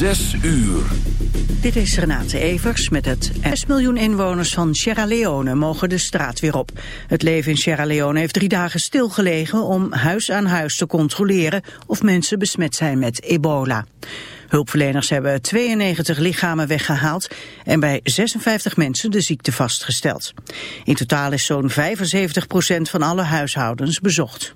Zes uur. Dit is Renate Evers met het 6 miljoen inwoners van Sierra Leone mogen de straat weer op. Het leven in Sierra Leone heeft drie dagen stilgelegen om huis aan huis te controleren of mensen besmet zijn met ebola. Hulpverleners hebben 92 lichamen weggehaald en bij 56 mensen de ziekte vastgesteld. In totaal is zo'n 75% van alle huishoudens bezocht.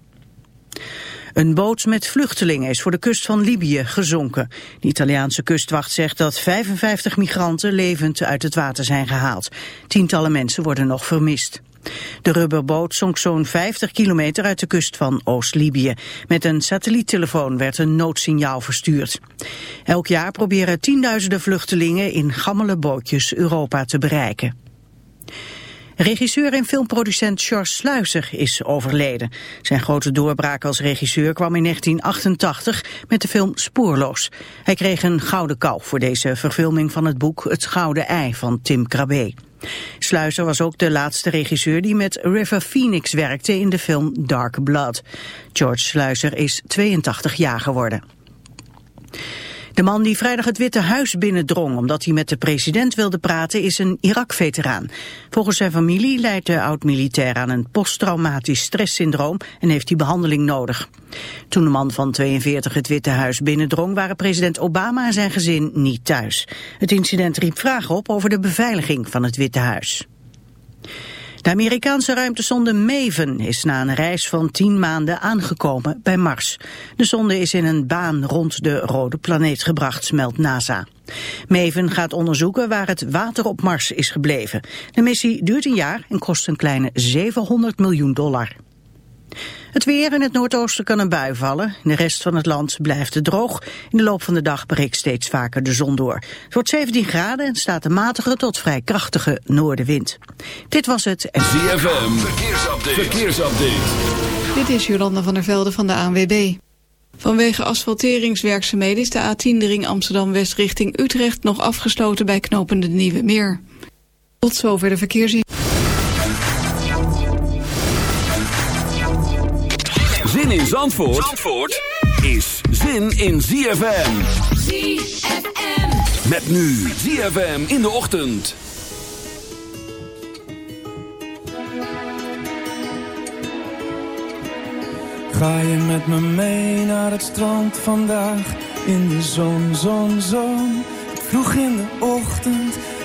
Een boot met vluchtelingen is voor de kust van Libië gezonken. De Italiaanse kustwacht zegt dat 55 migranten levend uit het water zijn gehaald. Tientallen mensen worden nog vermist. De rubberboot zonk zo'n 50 kilometer uit de kust van Oost-Libië. Met een satelliettelefoon werd een noodsignaal verstuurd. Elk jaar proberen tienduizenden vluchtelingen in gammele bootjes Europa te bereiken. Regisseur en filmproducent Charles Sluizer is overleden. Zijn grote doorbraak als regisseur kwam in 1988 met de film Spoorloos. Hij kreeg een gouden kou voor deze verfilming van het boek Het Gouden Ei van Tim Krabbe. Sluizer was ook de laatste regisseur die met River Phoenix werkte in de film Dark Blood. George Sluizer is 82 jaar geworden. De man die vrijdag het Witte Huis binnendrong omdat hij met de president wilde praten is een Irak-veteraan. Volgens zijn familie leidt de oud-militair aan een posttraumatisch stresssyndroom en heeft hij behandeling nodig. Toen de man van 42 het Witte Huis binnendrong waren president Obama en zijn gezin niet thuis. Het incident riep vragen op over de beveiliging van het Witte Huis. De Amerikaanse ruimtesonde Maven is na een reis van tien maanden aangekomen bij Mars. De sonde is in een baan rond de rode planeet gebracht, meldt NASA. Maven gaat onderzoeken waar het water op Mars is gebleven. De missie duurt een jaar en kost een kleine 700 miljoen dollar. Het weer in het noordoosten kan een bui vallen. In de rest van het land blijft het droog. In de loop van de dag breekt steeds vaker de zon door. Het wordt 17 graden en staat een matige tot vrij krachtige noordenwind. Dit was het. ZFM, verkeersupdate. verkeersupdate. Dit is Jolanda van der Velde van de ANWB. Vanwege asfalteringswerkzaamheden is de A10 de ring Amsterdam-West richting Utrecht nog afgesloten bij knopende Nieuwe Meer. Tot zover de verkeersin. Zandvoort is zin in ZFM. ZFM. Met nu ZFM in de ochtend. Ga je met me mee naar het strand vandaag? In de zon, zon, zon. Vroeg in de ochtend.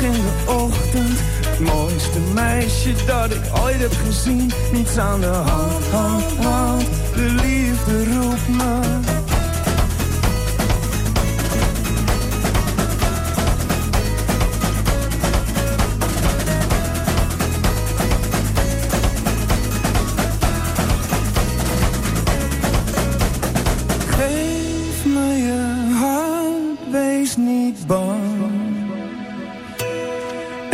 in de ochtend. Het mooiste meisje dat ik ooit heb gezien. Niets aan de hand, hand, hand. De liefde roept me. Geef me je hand, wees niet bang.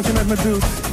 En dan zie je wat je met me doet.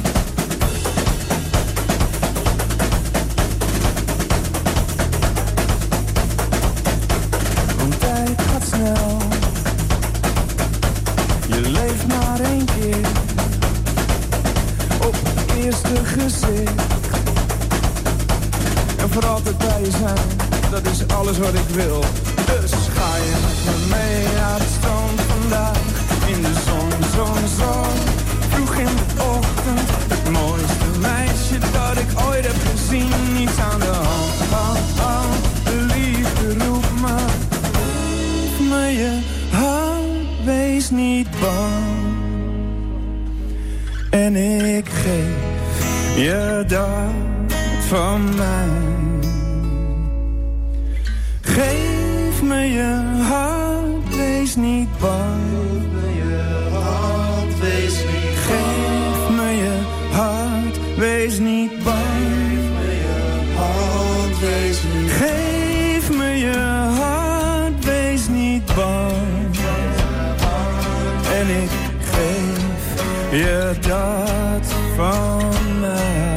geef je dat van mij.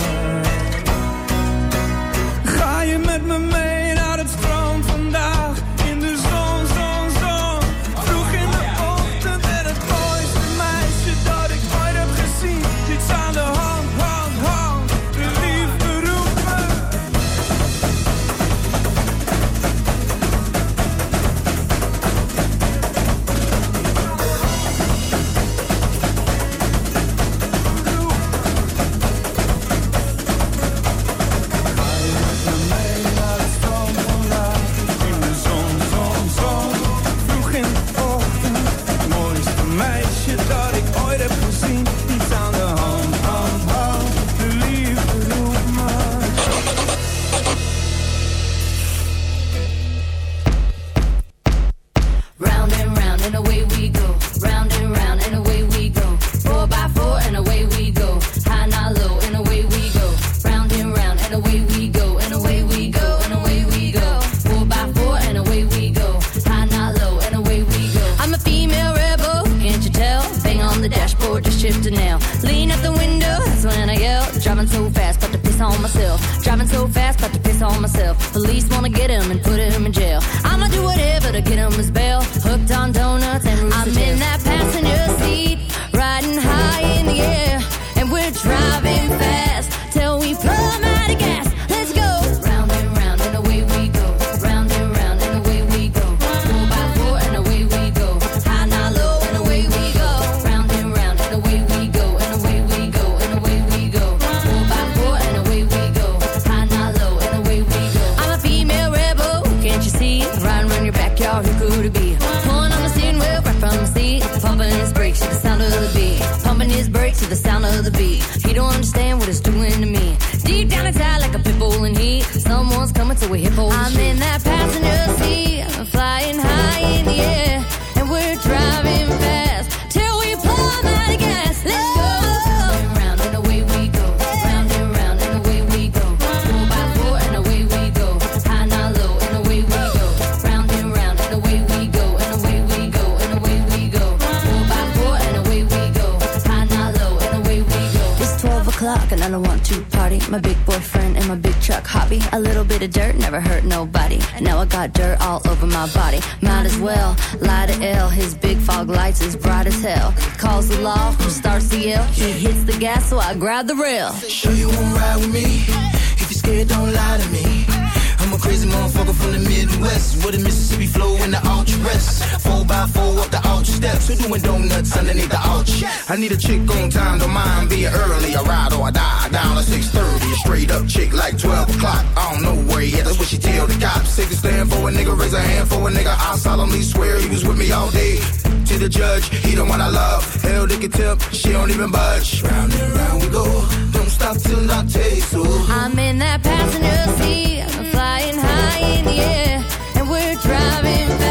his break to the sound of the beat. He don't understand what it's doing to me. Deep down inside, like a pitbull in heat. Someone's coming to a hip hole. I'm in that passing My big boyfriend and my big truck hobby. A little bit of dirt never hurt nobody. Now I got dirt all over my body. Might as well lie to L. His big fog lights is bright as hell. Calls the law, starts to yell. He hits the gas, so I grab the rail. Sure you won't ride with me? If you're scared, don't lie to me. I'm a crazy motherfucker from the Midwest with a Mississippi flow and the ultra rest four by four up the arch steps. We're doing donuts underneath the arch. I need a chick on time, don't mind being early. I ride or I die, down at 6.30. Straight up chick like 12 o'clock. I don't know where yet, that's what she tell the cops. Take of stand for a nigga, raise a hand for a nigga. I solemnly swear he was with me all day. To the judge, he the one I love. Hell, they can tip, she don't even budge. Round and round we go, don't stop till I taste you. I'm in that passenger seat, flying high in the air, and we're driving fast.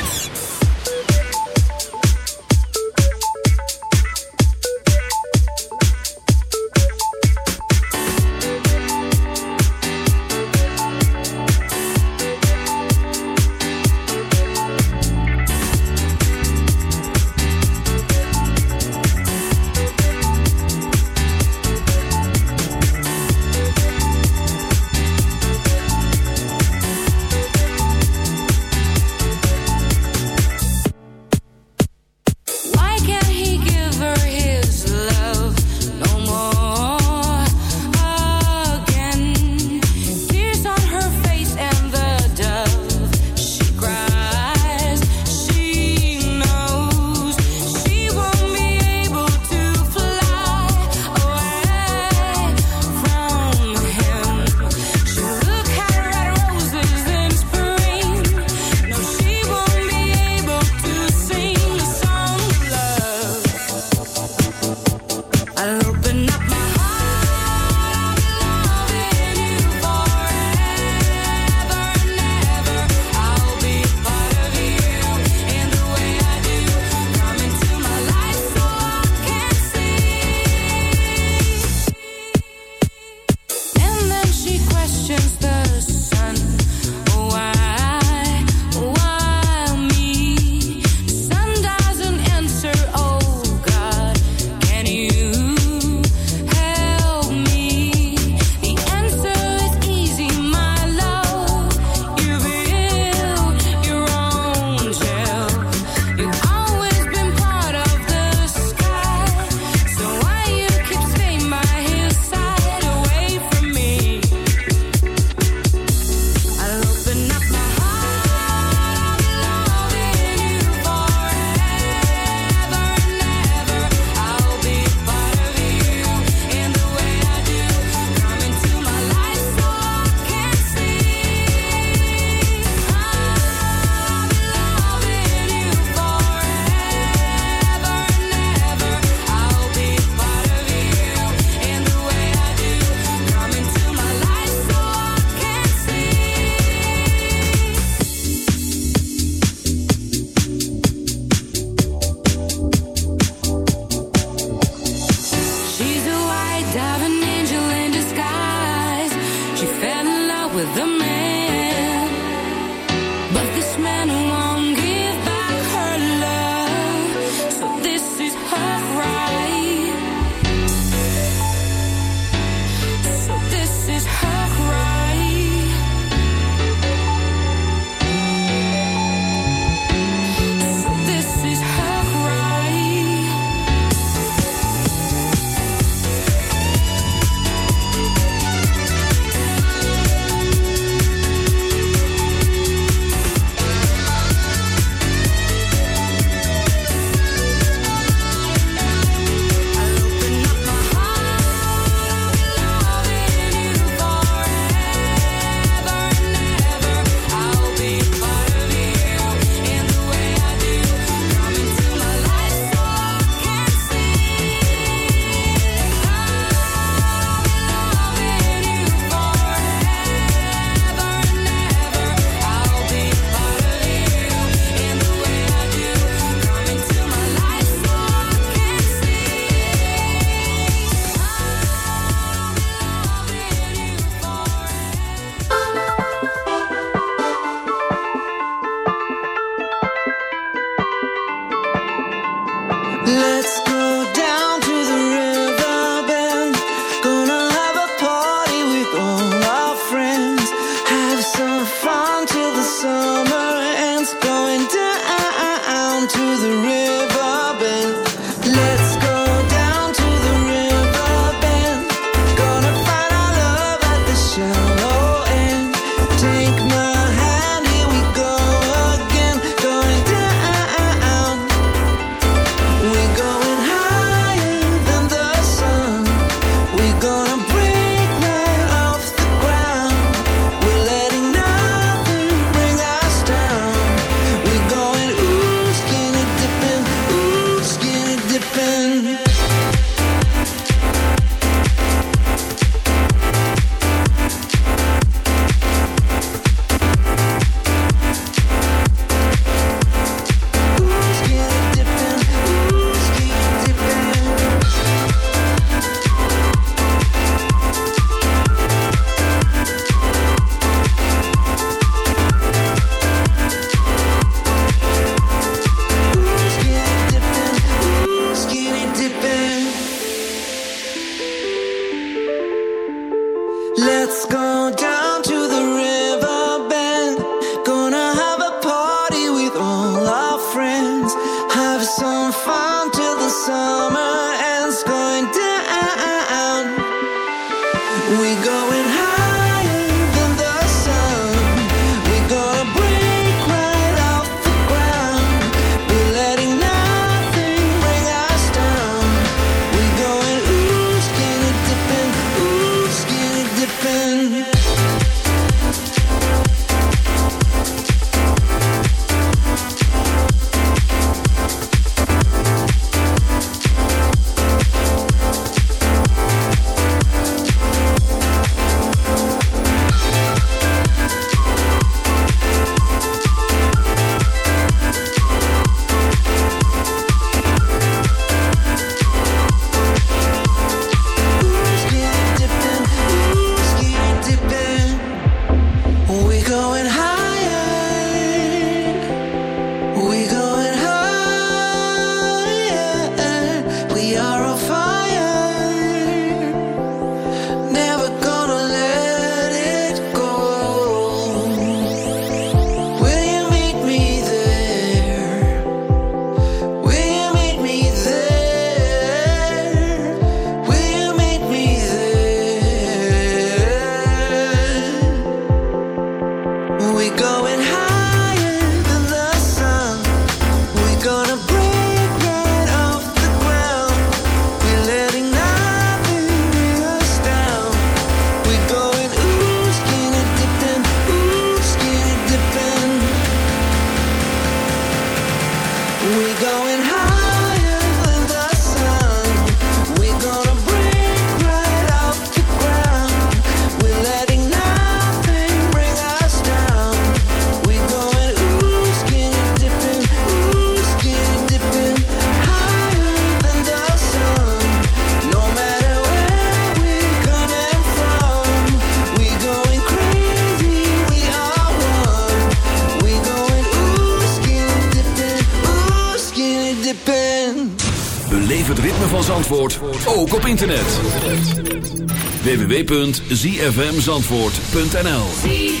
www.zfmzandvoort.nl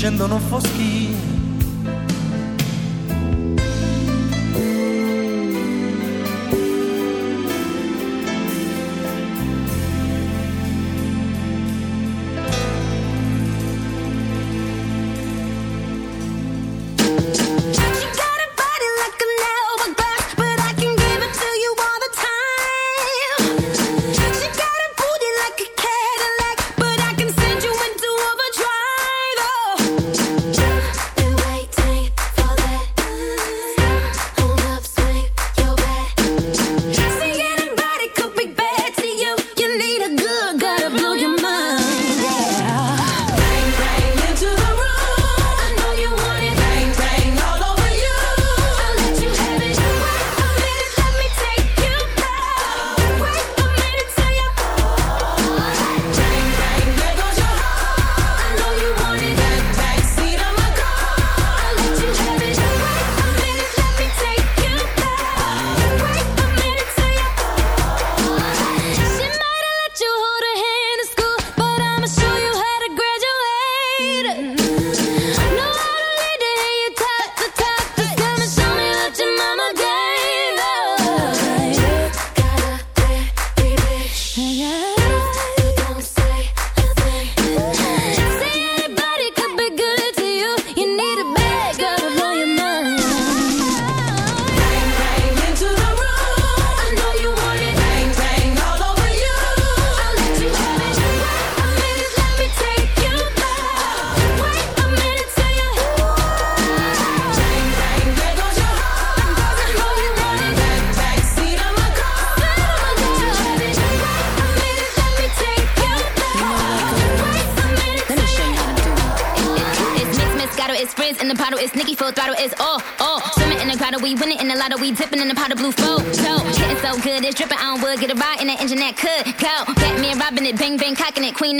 scendo non foschino